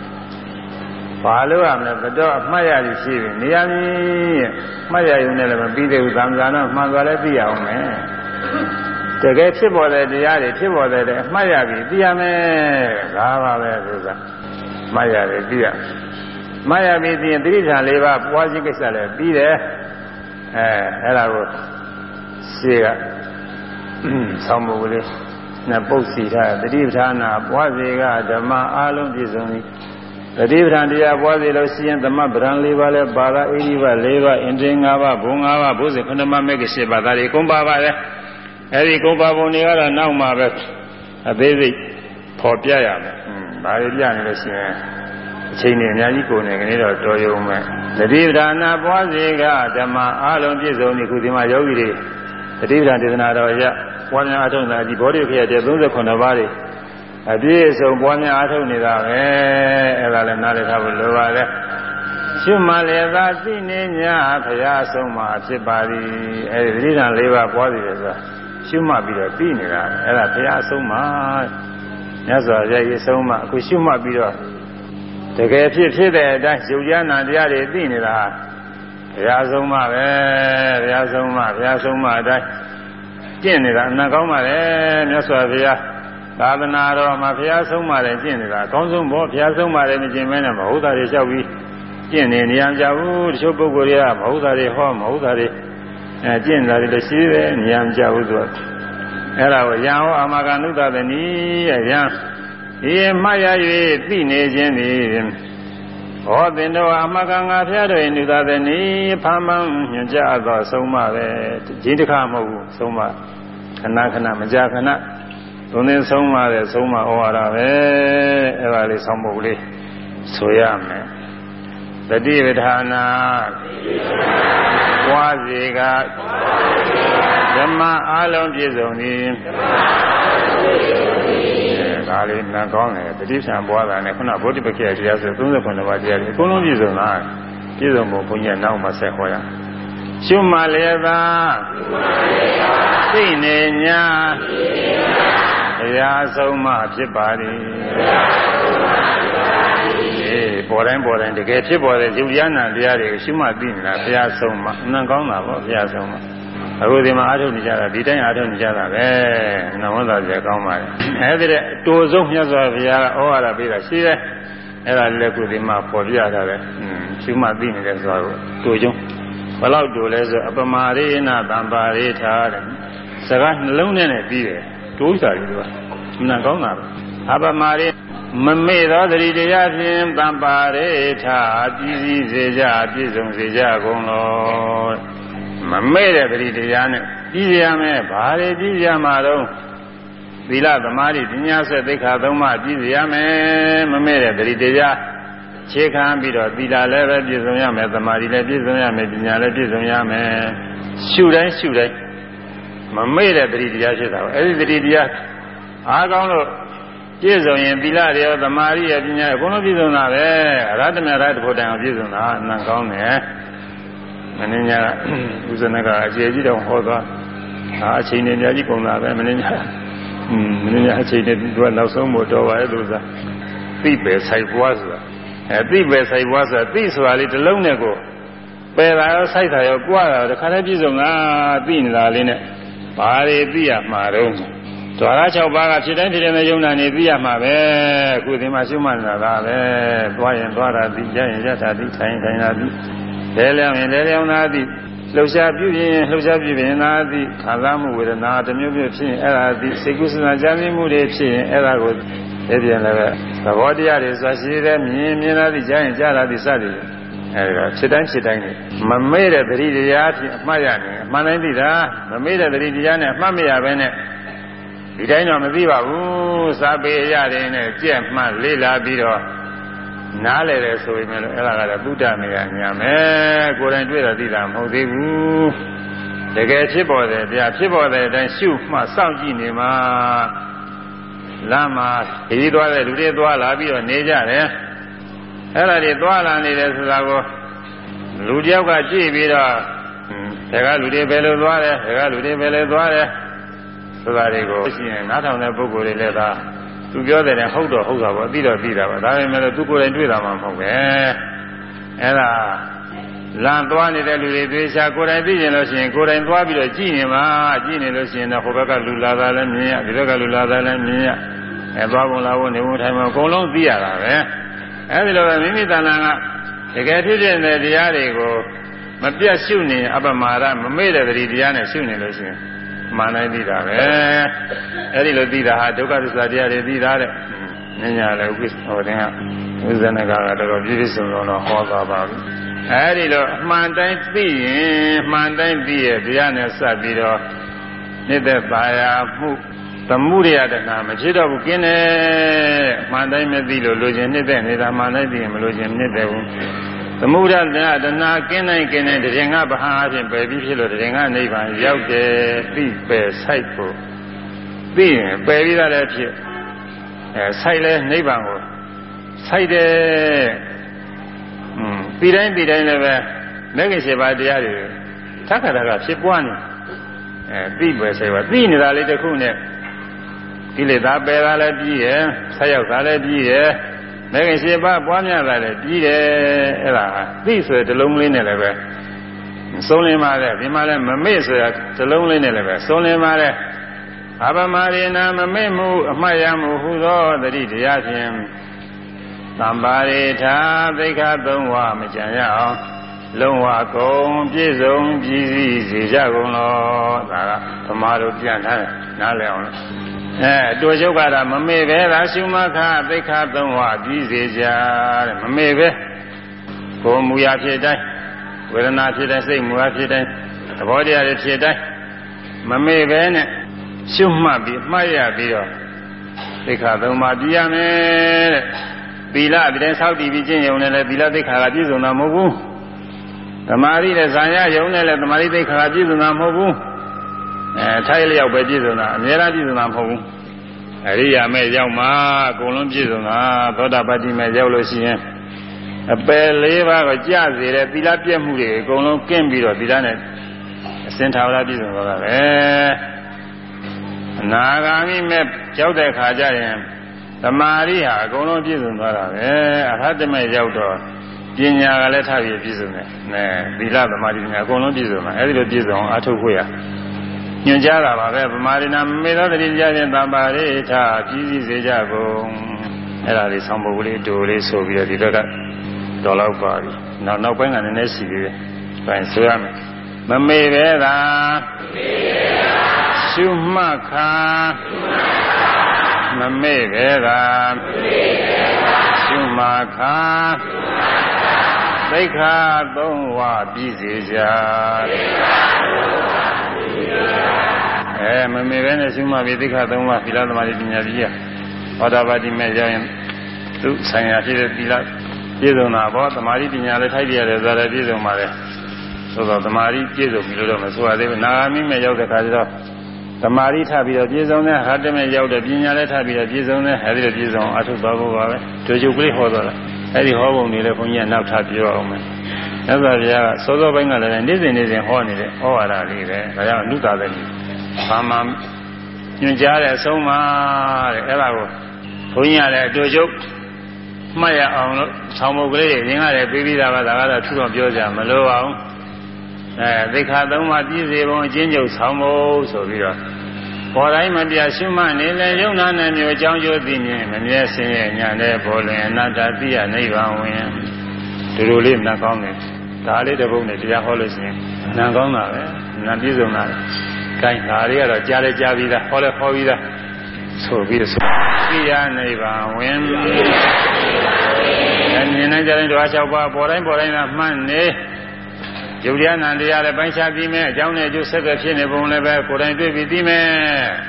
ဘာလို့ရမလဲသတောအမှတ်ရသည်ဖြစ်ပြီနေရမည်မှတ်ရရုံနဲ့လည်းမပြီးသေးဘူးသံဃာနောမှန်စွာလည်းသိရအောင်မယ်တကယ်ဖြစ်ပေါ်တဲ့တရားတွေဖြစ်ပေါ်တဲ့အမှတ်ရပြီသိရမယ်ဒါပါပဲဆိုတာမှတ်ရတယ်သိရမှတ်ရပြီသိရင်သတိထား၄ပါးပွားခြင်းကိစ္စလည်းပြီးတယ် အဲအဲ့ဒါကိုရှေ့ကဆောင်းမူလေးနဲ့ပုတ်စီထားတတိပဌာနာပွားစေကဓမ္မအလုံးပြည့်စုံသည်တတိပဌာန်တရားပွားစေလို့ရှိရင်သမဗရံ၄ပါးလဲပါလာအိဒီပါ၄ပါးအင်တင်၅ပါးဘုံ၅ပါးဘုဇေခဏမမဂ္ဂ၈ပါးဒါတွေကုန်ပါပါလေအဲဒီကုပ္ပဘုံတွေကတော့နောက်မှပဲအသေးစိတ်ဖော်ပြရမယ်။อืมဒါတွေပြနေလို့ရှိရင်အ ချိန်နဲ့အများကြီးကုန်နေကနေတော့တော်ရုံပဲ။တတိပဌာနာပွားစေကဓမ္မအလုံးပြည့်စုံဒီခုဒီမှာယောဂီတွေတတိပဌာဒေသနာတော်ရပွားများအထုံးတာဒီဘောဓိခရတဲ့39ပါးတွေအပြည့်စုံပွားများအထုံးနေတာပဲ။အဲ့ဒါလည်းနားလည်ထားဖို့လိုပါတယ်။ရှုမှလည်းသာသိနေ냐ဖရာဆုံးမှာဖြစ်ပါသည်။အဲဒီတတိပဌာန်၄ပါးပွားစီတယ်ဆိုတာရှုမှတ်ပြီးတော့ပြီးနေတာအဲ့ဒါဘုရားအဆုံးမှာမြတ်စွာဘုရားရေးဆုံးမှာအခုရှုမှတ်ပြီးတော့ တကယ်ဖြစ်ဖြစ်တဲ့အတိုင်းယုတ်ရနာတရားတွေသိနေတာဘုရားဆုံးမှာပဲဘုရားဆုံးမှာဘုရားဆုံးမှာအတိုင်းကျင့်နေတာအနံကောင်းပါလေမြတ်စွာဘုရားသာသနာတော်မှာဘုရားဆုံးမှာလည်းကျင့်နေတာအကောင်းဆုံးဘောဘုရားဆုံးမှာလည်းမကျင့်မဲနဲ့မဟုတ်တာတွေလျှောက်ပြီးကျင့်နေနေရကြဘူးတချို့ပုဂ္ဂိုလ်တွေကမဟုတ်တာတွေဟောမဟုတ်တာတွေအဲကျင့်တာတွေလည်းရှိတယ်ဉာဏ်ကြဘူးဆိုအဲ့ဒါကိုယံဟောအာမကနုသသနီရဲ့ယံ ဒီမှတ်ရ၍သိနေခြင်းသည်ဟောသင်တို့အာမကငါဖျားတို့နုသသနီဖမ်းမှန်ညွှန်ကြားသောဆုံးမပဲဒီတစ်ခါမဟုတ်ဘူးဆုံးမခဏခဏမကြာခဏသုံးသင်ဆုံးမတဲ့ဆုံးမဩဝါဒပဲအဲ့ဒါလေးဆောင်းဖို့လေးဆိုရမယ်တတိပဌာနာပွားစေကဓမ္မအလုံးပြည့်စုံသည် ဒါလေးနံကောင်းတယ်တတိဆံပွားတာနဲ့ခုနဗုဒ္ဓပက္ခယတရားဆို39ပါးတရားတွေအကုန်လုံးပြည့်စုံတာပြည့်စုံဖို့ဘုန်းကြီးကနောက်မှဆက်ဟောရရှုမှလည်းသာသိနေညာတရားဆုံးမှဖြစ်ပါသည်ပေါ်တိုင်းပေါ်တိုင်းတကယ်ဖြစ်ပေါ်တဲ့ယုတ်ရနာတရားတွေကိုရှုမှတ်သိနေတာဘုရားဆုံးမှာအနံကောင်းတာပေါ့ဘုရားဆုံးမှာ အခုဒီမှာအားထုတ်နေကြတာဒီတိုင်းအားထုတ်နေကြတာပဲနဝန္တာကြကောင်းပါလေအဲဒီတဲ့တူဆုံးမြတ်စွာဘုရားကဩဝါဒပေးတာရှိတယ်အဲ့ဒါလည်းခုဒီမှာပေါ်ပြတာပဲရှုမှသိနေတယ်ဆိုတာကိုတူကျုံဘလောက်တူလဲဆိုအပမာရိနတံပါရိထားတဲ့စကားနှလုံးနဲ့နဲ့ပြီးတယ်တိုးစားတယ်သူကမနာကောင်းတာပဲအပမာရိမမေ့သောသတိတရားဖြင့်တံပါရိထားပြည်စည်းစေကြပြည့်စုံစေကြကုန်လော မမေ့တဲ့သတိတရားနဲ့ပြည်ရမယ်ဘာတွေပြည်ရမှာတော့သီလသမာဓိပညာဆက်သိက္ခာသုံးပါးပြည်ရမယ်မမေ့တဲ့သတိတရားခြေခံပြီးတော့သီလလည်းပဲပြည့်စုံရမယ်သမာဓိလည်းပြည့်စုံရမယ်ပညာလည်းပြည့်စုံရမယ်ရှုတိုင်းရှုတိုင်းမမေ့တဲ့သတိတရားဖြစ်တာပေါ့အဲဒီသတိတရားအားကောင်းလို့ပြည့်စုံရင်သီလတွေရောသမာဓိရောပညာအကုန်လုံးပြည့်စုံတာပဲအရဟတမေရတ္တဖို့တိုင်အောင်ပြည့်စုံတာအနံကောင်းတယ် မင်းညာဥဇနကအကျေကြီးတော့ဟောသွားဒါအချိန်နဲ့အများကြီးကုန်တာပဲမင်းညာอืมမင်းညာအချိန်နဲ့သူကနောက်ဆုံးမို့တော်ပါရဲ့လို့သာသိပဲဆိုင်ပွားဆိုတာအဲသိပဲဆိုင်ပွားဆိုတာသိဆိုတာလေးတစ်လုံးနဲ့ကိုပယ်တာရောစိုက်တာရောကြွားတာတခါတည်းပြည့်စုံတာသိနေတာလေးနဲ့ဘာတွေသိရမှာတော့ဒွါရ6ပါးကဖြစ်တိုင်းဖြစ်တဲ့ယုံနာနေသိရမှာပဲအခုဒီမှာရှုမှတ်နေတာကပဲသွားရင်သွားတာသိကြရင်ရတာသိထိုင်ထိုင်တာသိ လဲလျောင်းရင်လဲလျောင်းတာသိလှုပ်ရှားပြုရင်လှုပ်ရှားပြုရင်သာသိခံစားမှုဝေဒနာတစ်မျိုးမျိုးဖြစ်ရင်အဲ့ဒါသိစိတ်ကူးစဉ်းစားကြမ်းမှုတွေဖြစ်ရင်အဲ့ဒါကိုဒီပြန်လည်းပဲသဘောတရားတွေဆိုရှိတယ်မြင်မြင်လာသိကြားရင်ကြားလာသိစသည်အဲဒီတော့ဖြစ်တိုင်းဖြစ်တိုင်းမမေ့တဲ့သတိတရားဖြင့်အမှတ်ရနေအမှန်တိုင်းသိတာမမေ့တဲ့သတိတရားနဲ့အမှတ်မရဘဲနဲ့ဒီတိုင်းတော့မသိပါဘူးစာပေအရတယ်နဲ့ကြက်မှတ်လေးလာပြီးတော့ နားလေတယ်ဆိုရင်လည်းအဲ့ဒါကလည်းသုဒ္ဓမေယညာမယ်ကိုယ်တိုင်တွေ့တာသိတာမဟုတ်သေးဘူးတကယ်ဖြစ်ပေါ်တယ်ဗျာဖြစ်ပေါ်တဲ့အတိုင်းရှုမှစောင့်ကြည့်နေမှာလမ်းမှာခရီးသွားတဲ့လူတွေသွားလာပြီးတော့နေကြတယ်အဲ့ဒါတွေသွားလာနေတယ်ဆိုတာကိုလူတယောက်ကကြည့်ပြီးတော့ဒါကလူတွေဘယ်လိုသွားတယ်ဒါကလူတွေဘယ်လိုသွားတယ်ဆိုတာတွေကိုရှိရင်နားထောင်တဲ့ပုဂ္ဂိုလ်တွေလည်းသာ သူပြောတယ်နဲ့ဟုတ်တော့ဟုတ်တာပေါ့သိတော့သိတာပါဒါပေမဲ့သူကိုယ်တိုင်တွေ့တာမှမဟုတ်ပဲအဲ့ဒါလမ်းသွားနေတဲ့လူတွေသေချာကိုယ်တိုင်သိရင်လို့ရှိရင်ကိုယ်တိုင်သွားပြီးတော့ကြည့်နေမှာကြည့်နေလို့ရှိရင်တော့ဟိုဘက်ကလူလာတာလည်းမြင်ရဒီဘက်ကလူလာတာလည်းမြင်ရအဲသွားပုံလာဖို့နေဖို့ထိုင်ဖို့အကုန်လုံးသိရတာပဲအဲဒီလိုပဲမိမိတဏ္ဍာကတကယ်ဖြစ်ဖြစ်တဲ့တရားတွေကိုမပြတ်ရှုနေအပမာဒမမေ့တဲ့တတိတရားနဲ့ရှုနေလို့ရှိရင် မှန်တိုင်းသိတာပဲအဲဒီလိုသိတာဟာဒုက္ခသစ္စာတရားတွေသိတာတဲ့ညညာလည်းဥပ္ပဟောတဲ့ကဥဇနကကတော်တော်ပြည့်ပြည့်စုံစုံတော့ဟောသွားပါပြီအဲဒီလိုအမှန်တိုင်းသိရင်မှန်တိုင်းသိရဲ့တရားနဲ့စပ်ပြီးတော့နှစ်သက်ပါရမှုသမှုရိယတနာမဖြစ်တော့ဘူးกินတယ်မှန်တိုင်းမသိလို့လိုချင်နှစ်သက်နေတာမှန်တိုင်းသိရင်မလိုချင်နှစ်သက်ဘူး သမုဒ္ဒနာတနာကင်းနိုင်ကင်းနိုင်တရင်ကဗဟာအဖြစ်ပယ်ပြီးဖြစ်လို့တရင်ကနိဗ္ဗာန်ရောက်တယ်သိပယ်ဆိုင်ဖို့သိရင်ပယ်ပြီးသားလည်းဖြစ်အဲဆိုင်လဲနိဗ္ဗာန်ကိုဆိုင်တယ်อืมပြီးတိုင်းပြီးတိုင်းလည်းပဲမဂ္ဂင်7ပါးတရားတွေသက္ကတာကဖြစ်ပွားနေအဲသိပယ်ဆိုင်ပါသိနေတာလေးတစ်ခုနဲ့ကိလေသာပယ်တာလည်းပြီးရဲ့ဆက်ရောက်တာလည်းပြီးရဲ့ မဂ္ဂင်7ပါးပွားများတာလည်းပြီးတယ်အဲ့ဒါသိဆိုတဲ့တလုံးလေးနဲ့လည်းပဲဆုံးလင်းပါတဲ့ဒီမှာလည်းမမေ့ဆိုရတလုံးလေးနဲ့လည်းပဲဆုံးလင်းပါတဲ့အပမရိနာမမေ့မှုအမှတ်ရမှုဟူသောတတိတရားဖြင့်သံပါရိထာသိက္ခာသုံးဝမကြံရအောင်လုံးဝကုန်ပြည့်စုံပြည့်စည်စေကြကုန်လောဒါကသမားတို့ပြန်ထားတယ်နားလည်အောင်လို့ အဲတူချုပ်ကတော့မမေ့ပဲလားရှုမခသိခသုံးဝပြီးစေကြတဲ့မမေ့ပဲကိုယ်မူရဖြစ်တိုင်းဝေဒနာဖြစ်တိုင်းစိတ်မူရဖြစ်တိုင်းသဘောတရားတွေဖြစ်တိုင်းမမေ့ပဲနဲ့ရှုမှတ်ပြီးမှတ်ရပြီးတော့သိခသုံးပါပြရမယ်တဲ့သီလဒီတိုင်းဆောက်တည်ပြီးကျင့်ရုံနဲ့လည်းသီလသိခါကပြည့်စုံတာမဟုတ်ဘူးသမာဓိနဲ့ဇာယယုံနဲ့လည်းသမာဓိသိခါကပြည့်စုံတာမဟုတ်ဘူး အဲထိုက်လျောက်ပဲပြည့်စုံတာအများအားပြည့်စုံတာမဟုတ်ဘူးအရိယာမဲ့ရောက်မှအကုန်လုံးပြည့်စုံတာသောတာပတိမဲ့ရောက်လို့ရှိရင်အပယ်လေးပါးကိုကြစေတဲ့သီလပြည့်မှုတွေအကုန်လုံးကင်းပြီးတော့သီလနဲ့အစင်ထာဝရပြည့်စုံသွားတာပဲအနာဂါမိမဲ့ကြောက်တဲ့ခါကျရင်သမာဓိဟာအကုန်လုံးပြည့်စုံသွားတာပဲအရဟတမဲ့ရောက်တော့ပညာကလည်းထားပြီးပြည့်စုံတယ်နဲသီလသမာဓိပညာအကုန်လုံးပြည့်စုံမှာအဲဒီလိုပြည့်စုံအောင်အထုတ်ခွေရ ညွှန်ကြားတာပါပဲဗမာရိနာမေသောတတိကြခြင်းတမ္ပါရိထပြည်စည်းစေကြကုန်အဲ့ဒါလေးဆောင်းပုဂ္ဂိုလ်လေးဒိုလေးဆိုပြီးတော့ဒီဘက်ကတော်တော့ပါပြီနောက်နောက်ပိုင်းကလည်းနည်းနည်းရှိသေးတယ်။ဒါဆိုရမယ်မမေပဲသာရှုမှတ်ခါမမေပဲသာရှုမှတ်ခါသိခါသုံးဝပြည်စေကြ အဲမမေပဲနဲ့ရှုမှတ်ပြီးသိခါသုံးဝသီလသမာဓိပညာကြီးရဟောတာပါတိမဲ့ရောက်ရင်သူဆိုင်ရာဖြစ်တဲ့သီလပြည့်စုံတာပေါ့သမာဓိပညာလည်းထိုက်ပြရတယ်ဆိုတော့ပြည့်စုံပါလေသို့သောသမာဓိပြည့်စုံပြီလို့တော့မဆိုရသေးဘူးနာဂာမိမဲ့ရောက်တဲ့ခါကျတော့သမာဓိထပြီးတော့ပြည့်စုံတဲ့ဟာတမဲ့ရောက်တဲ့ပညာလည်းထပြီးတော့ပြည့်စုံတဲ့အဲဒီလိုပြည့်စုံအထုသွားဖို့ပါပဲတို့ချုပ်ကလေးဟောတော့လားအဲဒီဟောပုံတွေလည်းဘုန်းကြီးကနောက်ထပ်ပြောအောင်မယ် မြတ်စွာဘုရားကစောစောပိုင်းကလည်းနေ့စဉ်နေ့စဉ်ဟောနေတဲ့ဟောရတာလေးပဲဒါကြောင့်အနုတာလည်းဘာမှညွှန်ကြားတဲ့အဆုံးမှာတဲ့အဲ့ဒါကိုဘုန်းကြီးကလည်းအတူချုပ်မှတ်ရအောင်လို့ဆောင်းမုတ်ကလေးတွေရင်းရတယ်ပြီးပြီးသားပါဒါကတော့ထူတော့ပြောကြမလို့အောင်အဲသိခါသုံးပါးပြည့်စေပုံအချင်းချုပ်ဆောင်းမုတ်ဆိုပြီးတော့ပေါ်တိုင်းမပြရှုမှတ်နေလေယုံနာနဲ့မျိုးအကြောင်းကျိုးသိမြင်မမြဲဆင်းရဲညာတဲ့ပေါ်လင်အနတ္တသိရနိဗ္ဗာန်ဝင်ဒီလိုလေးနှကောင်းတယ် ဒါလေးတစ်ပုဒ်နဲ့တရားဟောလို့ရှိရင်နှကောင်းတာပဲနှပြည့်စုံတာပဲကိုင်းဒါလေးကတော့ကြားလဲကြားပြီးသားဟောလဲဟောပြီးသားဆိုပြီးဆိုသိရနိဗ္ဗာန်ဝင်အဲမြင်နိုင်ကြတဲ့ဓဝါ၆ပါးပေါ်တိုင်းပေါ်တိုင်းကမှတ်နေယုတ်ရနာတရားလည်းပိုင်းခြားပြီးမယ်အကြောင်းနဲ့အကျိုးဆက်ဆက်ဖြစ်နေပုံလည်းပဲကိုယ်တိုင်တွေ့ပြီးသိမယ်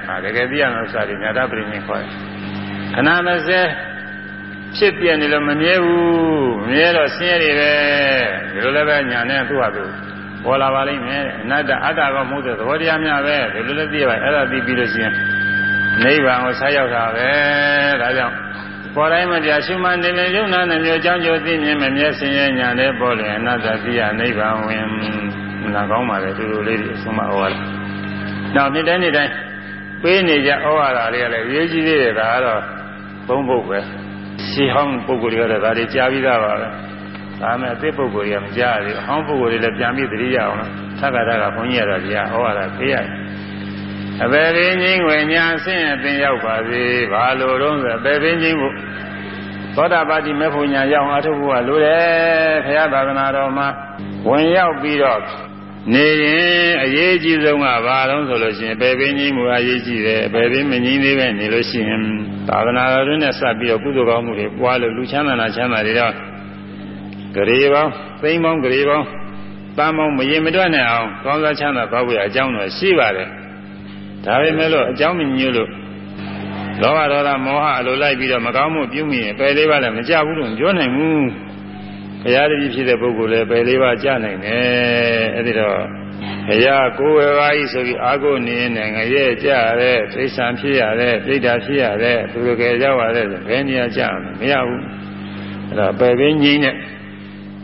ဟာတကယ်သိရမယ်ဆိုတာဒီညာတပရိနိခေါ်တယ်ခဏမစဲ ဖြစ်ပြနေလို့မမြဲဘူးမမြဲတော့ဆင်းရဲတွေပဲဒီလိုလည်းပဲညာနဲ့သူ့ဟာသူပေါ်လာပါလိမ့်မယ်အနတ္တအတ္တကမဟုတ်တဲ့သဘောတရားများပဲဒီလိုလည်းသိရပါအဲ့ဒါသိပြီးလို့ရှိရင်နိဗ္ဗာန်ကိုဆက်ရောက်တာပဲဒါကြောင့်ပေါ်တိုင်းမပြရှုမှနေလေယုံနာနဲ့မျိုးအကြောင်းကျိုးသိမြင်မမျက်စင်ရဲ့ညာနဲ့ပေါ်လေအနတ္တသိရနိဗ္ဗာန်ဝင်နာကောင်းပါလေတူတူလေးဒီအဆုံးမဩဝါဒနောက်နေ့တိုင်းနေ့တိုင်းပေးနေကြဩဝါဒလေးကလည်းရေးကြီးသေးတယ်ဒါကတော့ဘုံဘုတ်ပဲ ရှင်းဟောင်းပုဂ္ဂိုလ်တွေကဒါတွေကြားပြီးသားပါပဲဒါမဲ့အသစ်ပုဂ္ဂိုလ်တွေကမကြားရသေးဘူးအဟောင်းပုဂ္ဂိုလ်တွေလည်းပြန်ပြီးသတိရအောင်လို့သက္ကတာကဘုန်းကြီးရတာကြီးဩဝါဒပေးရတယ်အပေပင်ချင်းွယ်ညာဆင်းအပင်ရောက်ပါစေဘာလို့တော့ဆိုအပေပင်ချင်းကိုသောတာပတိမေဖို့ညာရောက်အထုဖို့ကလိုတယ်ဘုရားသာသနာတော်မှာဝင်ရောက်ပြီးတော့ နေရင်အရေးကြီးဆုံးကဘာလို့ဆိုလို့ရှိရင်ပေပင်းကြီးမူအရေးကြီးတယ်ပေပင်းမကြီးသေးပဲနေလို့ရှိရင်သာသနာတော်တွင်နဲ့စပ်ပြီးတော့ကုသိုလ်ကောင်းမှုတွေပွားလို့လူချမ်းသာနာချမ်းသာတွေတော့ဂရေပေါင်းသိမ်းပေါင်းဂရေပေါင်းတမ်းပေါင်းမရင်မတွက်နဲ့အောင်ကောင်းစားချမ်းသာပါဖို့အကြောင်းတော့ရှိပါတယ်ဒါပေမဲ့လို့အကြောင်းမညွှလို့လောဘဒေါသမောဟအလိုလိုက်ပြီးတော့မကောင်းမှုပြုမိရင်ပယ်လေးပါးလည်းမကြဘူးလို့ပြောနိုင်ဘူး ဘုရားတပည့်ဖြစ်တဲ့ပုဂ္ဂိုလ်လည်းပယ်လေးပါးကြနိုင်တယ်အဲ့ဒီတော့ဘုရားကိုယ်ဝယ်ပါဤဆိုပြီးအာကိုနေနေငရဲကြရတဲ့သိစ္ဆာဖြစ်ရတဲ့ပြိတ္တာဖြစ်ရတဲ့သူတကယ်ရောက်ရတဲ့ဘယ်နေရာကြမရဘူးအဲ့တော့ပယ်ပင်းငိမ့်တဲ့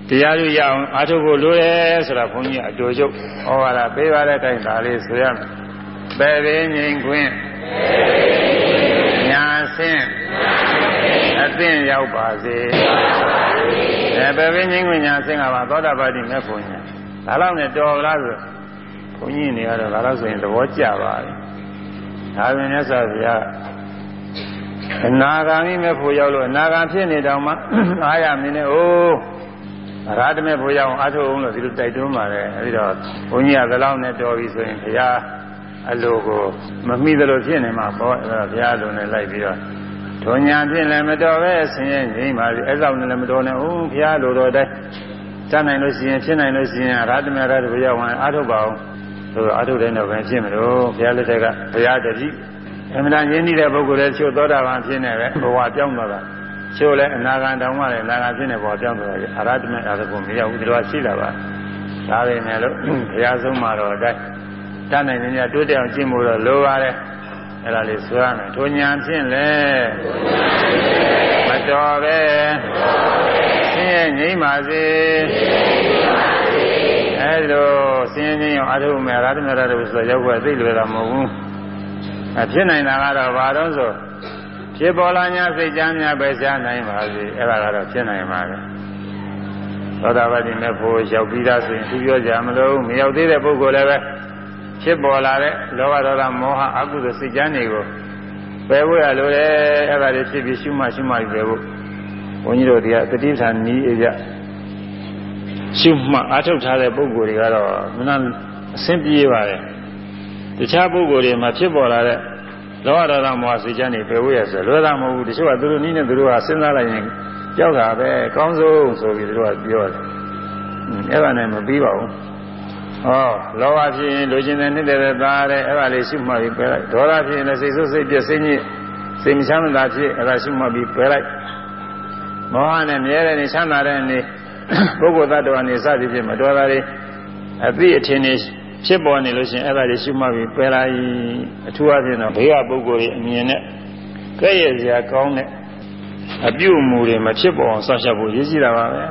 တရားတို့ရအောင်အားထုတ်ဖို့လိုတယ်ဆိုတာဘုန်းကြီးအတူချုပ်ဟောရတာပေးပါတဲ့အတိုင်းဒါလေးဆိုရမယ်ပယ်ပင်းငိမ့်ခွင့်ညာဆင်းအသင့်ရောက်ပါစေ အဲပယ်ပင်းငိမ့်ခွင့်ညာဆင်းကပါသောတာပတိမေဖို့ညာဒါတော့နဲ့တော်လားဆိုဘုန်းကြီးနေရတော့ဒါတော့ဆိုရင်သဘောကျပါတယ်ဒါပင်မြတ်စွာဘုရားအနာဂါမိမေဖို့ရောက်လို့အနာဂါဖြစ်နေတောင်မှအားရမင်းနဲ့အိုးရာထမေဖို့ရောက်အောင်အထုအောင်လို့ဒီလိုတိုက်တွန်းပါတယ်အဲဒီတော့ဘုန်းကြီးကသလောက်နဲ့တော်ပြီဆိုရင်ဘုရားအလိုကိုမမိသလိုဖြစ်နေမှာပေါ့အဲဒါဘုရားလိုနဲ့လိုက်ပြီးတော့ ဒုညာဖြင့်လည်းမတော်ပဲဆင်းရဲငြိမ်းပါပြီအဲကြောင့်လည်းမတော်နဲ့ဦးဘုရားလိုတော်တိုင်းတတ်နိုင်လို့ရှိရင်ဖြစ်နိုင်လို့ရှိရင်ရာထမေရာထဘုရားဝင်အာထုတ်ပါအောင်ဆိုတော့အာထုတ်တဲ့တော့ပဲဖြစ်မလို့ဘုရားလက်ထက်ကဘုရားတတိအမှန်တန်ရင်းနှီးတဲ့ပုဂ္ဂိုလ်လည်းချို့သောတာပန်ဖြစ်နေပဲဘဝပြောင်းသွားတာချို့လည်းအနာဂံတောင်မှလည်းအနာဂံဖြစ်နေဘဝပြောင်းသွားတယ်အာရတမေအာရကိုမရောက်ဘူးဒီလိုရှိလာပါဒါပဲမဲ့လို့ဘုရားဆုံးမှာတော့အတိုင်းတတ်နိုင်နေကြတိုးတက်အောင်ကျင့်ဖို့တော့လိုပါတယ် အဲ့ဒါလေးဆိုရမယ်ထိုညာဖြင့်လေမတော်ပဲဆင်းရဲငြိမ်းပါစေအဲ့လိုဆင်းရဲငြိမ်းအောင်အထုမယ်ရာထမေရာတို့ဆိုရောက်ွယ်သိလွယ်တာမဟုတ်ဘူးအဖြစ်နိုင်တာကတော့ဘာတော့ဆိုဖြစ်ပေါ်လာ냐စိတ်ကြမ်းများပဲရှားနိုင်ပါစေအဲ့ဒါကတော့ဖြစ်နိုင်ပါလေသောတာပတိမေဖို့ရောက်ပြီးသားဆိုရင်သူပြောကြမလို့မရောက်သေးတဲ့ပုဂ္ဂိုလ်လည်းပဲ ဖြစ်ပေါ်လာတဲ့လောဘဒေါသမောဟအကုသိုလ်စိတ်ကြမ်းတွေကိုပယ်ဖို့ရလို့လေအဲ့ဒါတွေဖြစ်ပြီးရှုမှရှုမှပြီးပယ်ဖို့ဘုန်းကြီးတို့တွေကတတိပဌာန်ဤအကြရှုမှအထုတ်ထားတဲ့ပုဂ္ဂိုလ်တွေကတော့မနာအဆင်ပြေပါတယ်တခြားပုဂ္ဂိုလ်တွေမှာဖြစ်ပေါ်လာတဲ့လောဘဒေါသမောဟစိတ်ကြမ်းတွေပယ်ဖို့ရဆိုလွယ်တာမဟုတ်ဘူးတချို့ကသူတို့နည်းနဲ့သူတို့ကစဉ်းစားလိုက်ရင်ကြောက်တာပဲအကောင်းဆုံးဆိုပြီးသူတို့ကပြောတယ်အဲ့ဒါနဲ့မပြီးပါဘူး ဟောလောဘဖြစ်ရင်လိုချင်တဲ့နှစ်တဲ့သားတဲ့အဲ့ဒါလေးရှုမှတ်ပြီးပယ်လိုက်ဒေါသဖြစ်ရင်လည်းစိတ်ဆိုးစိတ်ပြည့်စိတ်ညစ်စိတ်မချမ်းသာဖြစ်အဲ့ဒါရှုမှတ်ပြီးပယ်လိုက်မောဟနဲ့မြဲတဲ့နေချမ်းသာတဲ့နေပုဂ္ဂိုလ်သတ္တဝါနေစသည်ဖြင့်မတော်တာတွေအသိအထင်နေဖြစ်ပေါ်နေလို့ရှိရင်အဲ့ဒါတွေရှုမှတ်ပြီးပယ်လိုက်အထူးအဖြင့်တော့ဘေးကပုဂ္ဂိုလ်ရဲ့အမြင်နဲ့ကဲ့ရဲ့စရာကောင်းတဲ့အပြုအမူတွေမဖြစ်ပေါ်အောင်စောင့်ရှောက်ဖို့ရည်ရှိတာပါပဲ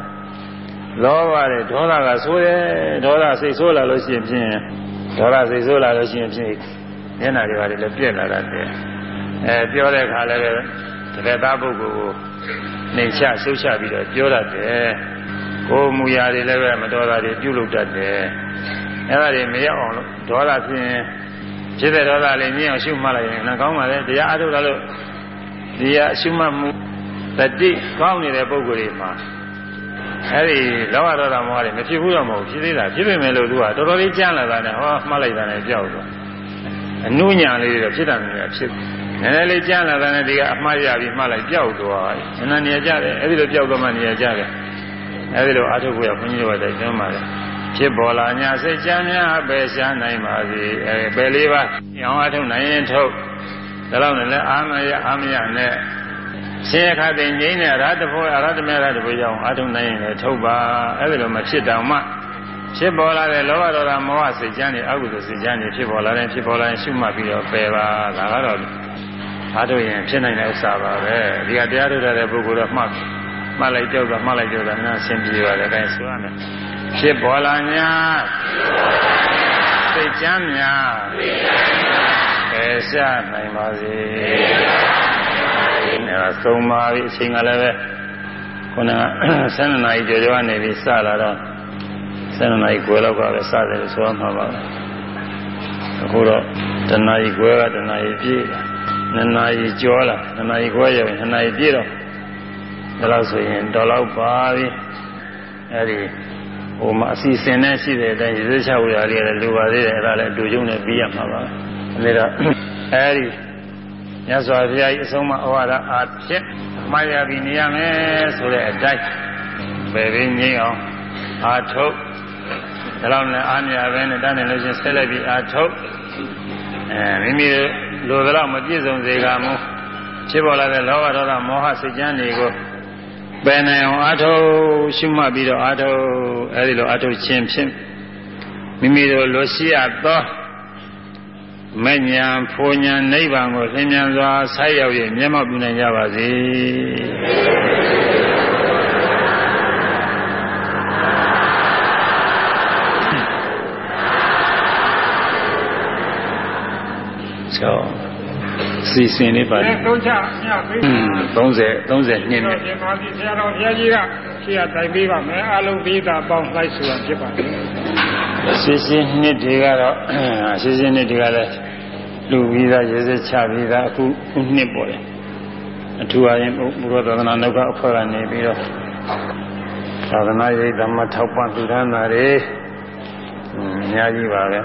လောဘနဲ့ဒေါသကဆိုးတယ်ဒေါသစိတ်ဆိုးလာလို့ရှိရင်ဖြင့်ဒေါသစိတ်ဆိုးလာလို့ရှိရင်ဖြင့်မျက်နှာတွေပါလေလည်းပြက်လာတတ်တယ်အဲပြောတဲ့အခါလည်းတကယ်သားပုဂ္ဂိုလ်ကိုနှိမ်ချရှုပ်ချပြီးတော့ပြောတတ်တယ်ကိုယ်မူရာတွေလည်းပဲမတော်တာတွေပြုလုပ်တတ်တယ်အဲဒါတွေမရောက်အောင်လို့ဒေါသဖြင့်ဖြစ်တဲ့ဒေါသလေးမြင်အောင်ရှုမှတ်လိုက်ရင်လည်းကောင်းပါလေတရားအထုတ်လာလို့ဒီဟာရှုမှတ်မှုတတိကောင်းနေတဲ့ပုံကိုယ်တွေမှာ အဲဒီလောဘဒေါသမောဟတွေမဖြစ်ဘူးတော့မဟုတ်ဖြစ်သေးတာဖြစ်ပေမဲ့လို့သူကတော်တော်လေးကြမ်းလာတာနဲ့ဟောမှတ်လိုက်တာနဲ့ကြောက်သွားအနုညာလေးတွေတော့ဖြစ်တာမျိုးဖြစ်နည်းနည်းလေးကြမ်းလာတာနဲ့ဒီကအမှားရပြီးမှတ်လိုက်ကြောက်သွားတယ်နည်းနည်းနေကြတယ်အဲဒီလိုကြောက်သွားမှနေကြတယ်အဲဒီလိုအထုပ်ကိုရဘုန်းကြီးတို့ကတိုက်တွန်းပါတယ်ဖြစ်ပေါ်လာညာစိတ်ကြမ်းများပဲရှားနိုင်ပါစေအဲပဲလေးပါရောင်းအထုပ်နိုင်ရင်ထုတ်ဒါတော့လည်းအာမရအာမရနဲ့ ရှင်ခါတဲ့ငိမ့်တဲ့ရဟတဖို့ရဟတမေရတဖို့ကြောင့်အထုံနိုင်ရင်လည်းထုတ်ပါအဲ့ဒါလိုမဖြစ်တောင်မှဖြစ်ပေါ်လာတဲ့လောဘဒေါသမောဟစိတ်ကြမ်းတွေအကုသိုလ်စိတ်ကြမ်းတွေဖြစ်ပေါ်လာတဲ့ဖြစ်ပေါ်လာရင်ရှုမှတ်ပြီးတော့ပယ်ပါဒါကတော့အားထုတ်ရင်ဖြစ်နိုင်တဲ့ဥစ္စာပါပဲဒီကတရားထုတ်တဲ့ပုဂ္ဂိုလ်တော့မှတ်မှတ်လိုက်ကြောက်တော့မှတ်လိုက်ကြောက်တော့နားဆင်ပြေပါတယ်အဲဒါဆိုရမယ်ဖြစ်ပေါ်လာညာစိတ်ကြမ်းများပယ်ရှားနိုင်ပါစေ အဲဒါသုံးပါပြီအချိန်ကလည်းပဲခုနက12နာရီကျော်ကျော်နေပြီးစလာတော့12နာရီခွဲလောက်ကပဲစတယ်လို့ဆိုရမှာပါအခုတော့တနာရီခွဲကတနာရီပြည့်နှစ်နာရီကျော်လာနှစ်နာရီခွဲရောက်ရင်နှစ်နာရီပြည့်တော့ဒါလို့ဆိုရင်တော်တော့ပါပြီအဲဒီဟိုမှာအစီအစဉ်နဲ့ရှိတဲ့အတိုင်းရေစချဝရလေးလည်းလိုပါသေးတယ်အဲ့ဒါလည်းအတူကျုံနဲ့ပြီးရမှာပါအဲဒါအဲဒီ မြတ်စွာဘုရားကြီးအဆုံးအမဩဝါဒအားဖြင့်မှားရပြီးနေရမယ်ဆိုတဲ့အတိုင်းဘယ်ရင်းငိမ့်အောင်အာထုတ်ဒါတော့လည်းအားမြပဲနဲ့တန်းနေလို့ချင်းဆက်လက်ပြီးအာထုတ်အဲမိမိလိုသလောက်မပြည့်စုံစေကမူဖြစ်ပေါ်လာတဲ့လောဘဒေါသမောဟစိတ်ကြမ်းတွေကိုပယ်နိုင်အောင်အာထုတ်ရှုမှတ်ပြီးတော့အာထုတ်အဲဒီလိုအာထုတ်ခြင်းဖြင့်မိမိတို့လိုရှိရသော မဉ္ဇဏ်ဖူဉ္ဇဏ်နိဗ္ဗာန်ကိုသင်ញံစွာဆိုက်ရောက်ရမျက်မှောက်ပြုနိုင်ကြပါစေကျော်စီစဉ်လေးပါသုံးချမြတ်ပြီ30 30နှစ်နဲ့ဒီမှာဒီဆရာတော်ဘုရားကြီးကရှေ့ကတိုင်ပေးပါမယ်အလုံးပြီးတာပေါင်းလိုက်ဆိုတာဖြစ်ပါတ ယ်စီစဉ်နှစ်တွေကတော့စီစဉ်နှစ်တွေကလည်းလူပြီးသားရေစက်ချပြီးသားအခုခုနှစ်ပေါ်တယ်အထူးအရင်ဘုရားသာသနာ့နောက်ကအဖွဲ့ကနေပြီးတော့သာသနာ့ရိပ်သမထောက်ပံ့သူထမ်းတာတွေအများကြီးပါပဲ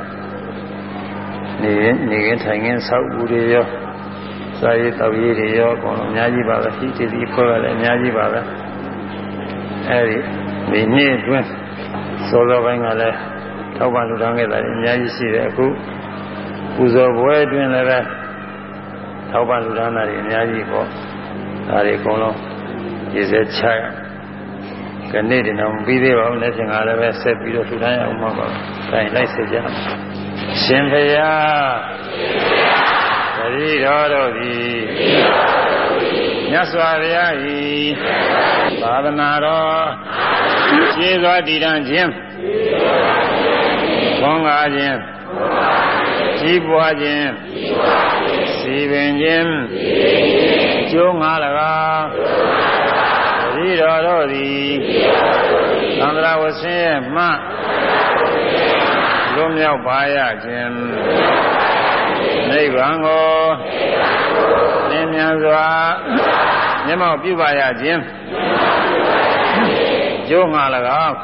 နေနေခင်ထိုင်ခင်ဆောက်ဦးတွေရောစာရေးတောက်ရေးတွေရောအကုန်လုံးအများကြီးပါပဲရှိတည်ပြီးဖွဲ့ရလည်းအများကြီးပါပဲအဲဒီဒီနေ့အတွင်းစောစောပိုင်းကလည်း ထောက်ပံ့လူထောင်ခဲ့တာအများကြီးရှိတယ်အခုပူဇော်ပွဲအတွင်းလည်းပဲထောက်ပံ့လူဒါနတွေအများကြီးပေါ့ဒါတွေအကုန်လုံးရေစက်ချရကနေ့တင်တော့ပြီးသေးပါဘူးလက်ဖြင့်ကလည်းပဲဆက်ပြီးတော့ထူထားရအောင်မှာပါ။ဒါရင်လိုက်ဆက်ကြ။ရှင်ဖရာသတိတော်တို့သည်မြတ်စွာဘုရား၏သာသနာတော်ရှင်းစွာတည်တံ့ခြင်း ဘုန်းကားခြင်းကြီးပွားခြင်းစီပင်ခြင်းကျိုးငါ၎င်းသတိတော်တို့သည်သန္တရာဝဆင်းရဲမှလွတ်မြောက်ပါရခြင်းနိဗ္ဗာန်ကိုနင်းမြန်စွာမျက်မှောက်ပြုပါရခြင်းကျိုးငါ၎င်း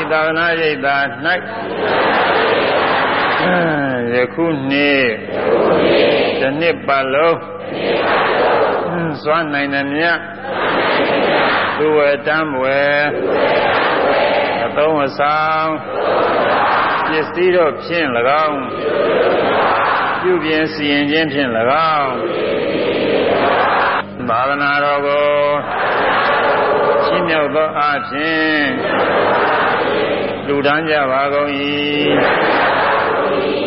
ဤသာသနာရိပ်သာ၌ယခုနေ့တစ်နှစ်ပတ်လုံးစွမ်းနိုင်သည်မြတ်သူဝေတမ်းဝေအသုံးအဆောင်ပစ္စည်းတို့ဖြင့်၎င်းပြုပြင်စီရင်ခြင်းဖြင့်၎င်းသာသနာတော်ကိုရှင်းမြောက်သောအခြင်း လူတန်းကြပါကုန်၏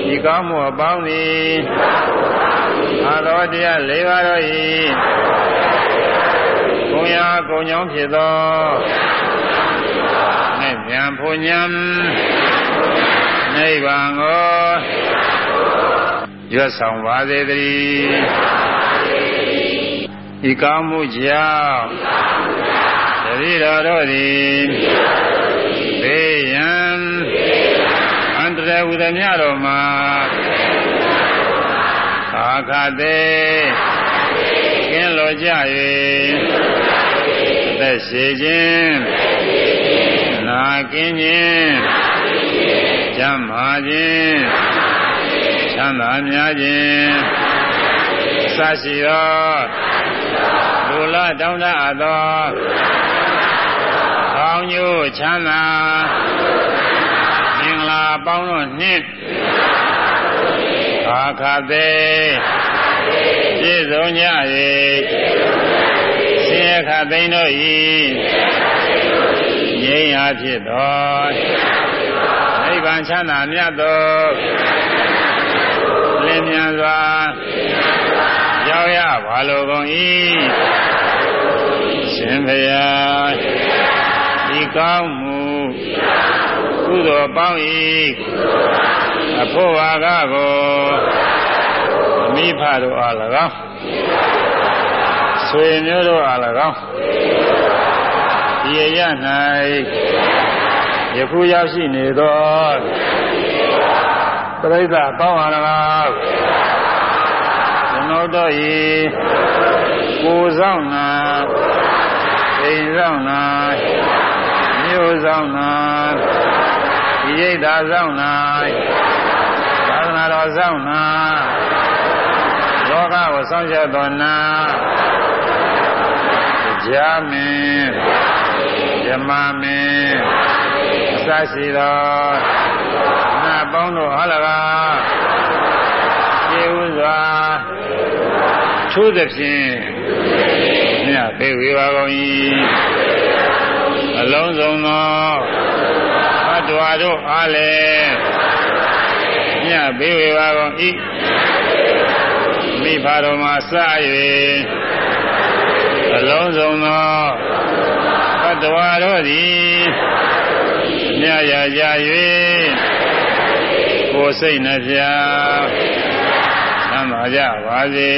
ဒီကောင်းမှုအပေါင်းသည်အာတော်တရား၄ပါးတို့၏ဘုံရာကုံကြောင်းဖြစ်သောနဲ့ဉာဏ်ဘုံဉာဏ်နိဗ္ဗာန်ကိုရွတ်ဆောင်ပါစေတည်းဤကောင်းမှုကြောင့်တတိတော်တို့သည်ဘေးရန် အန္တရာယ်ဝိဒမြတော်မှာအာခသေးကင်းလောကြ၍သက်ရှိခြင်းနာကင်းခြင်းကြမ်းမာခြင်းချမ်းသာများခြင်းစရှိသောလူလတောင်းတအပ်သောကောင်းကျိုးချမ်းသာမင်္ဂလာ ပေါင်းတို့နှင့်အခါသေးပြည့်စုံကြ၍ဆင်းရဲခသိန်းတို့၏ငြိမ်းအားဖြစ်သောနိဗ္ဗာန်ချမ်းသာမြတ်သောလင်းမြန်စွာရောက်ရပါလိုကုန်၏ရှင်ဘုရားဒီကောင်းမှု ကုသိုလ်ပေါင်း၏အဖို့ဝါကကိုမိဖတို့အား၎င်းဆွေမျိုးတို့အား၎င်းဒီရရ၌ယခုရောက်ရှိနေသောပရိသတ်ပေါင်းအား၎င်းကျွန်တော်တို့၏ကိုယ်ဆောင်နာအိမ်ဆောင်နာ မြို့ဆောင်နာဒီရိတ်သာဆောင်နာသာသနာတော်ဆောင်နာလောကကိုဆောင်ရတော်နာကြာမင်းဇမမင်းအစရှိတော်နာပေါင်းတို့ဟလကားကျေဥစွာထိုးသဖြင့်မြတ်ပေဝေပါကုန်၏အ လုံးစုံသောဘတ်တော်တို့အားလည်းမြတ်ပေဝေပါကုန်၏မိဖတော်မှာစ၍အလုံးစုံသောဘတ်တော်တို့သည်မြတ်ရကြ၍ကိုယ်စိတ်နှပြသမ်းပါကြပါစေ